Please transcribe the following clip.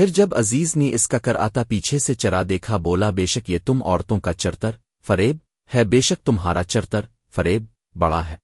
پھر جب عزیز نے اس کا کر آتا پیچھے سے چرا دیکھا، بولا، بے شک یہ تم عورتوں کا چرتر، فریب ہے، بے شک تمہارا چرتر، فریب، بڑا ہے۔